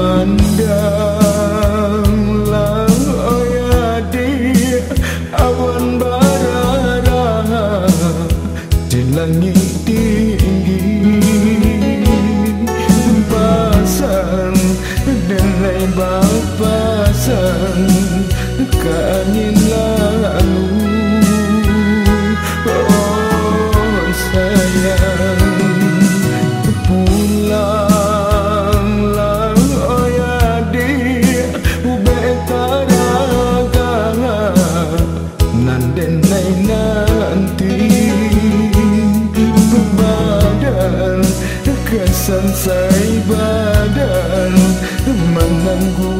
Pandanglah di awan bara di langit tinggi. Pasang dengan bapasan ke angin Sansai badan menanggu rindu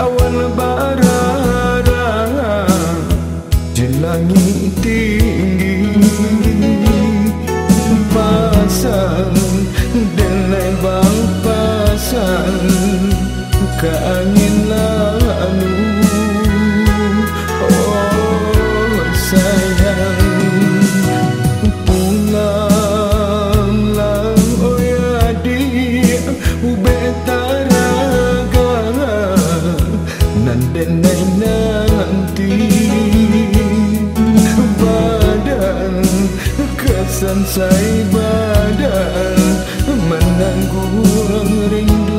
di awan sampai badan menanggung rindu.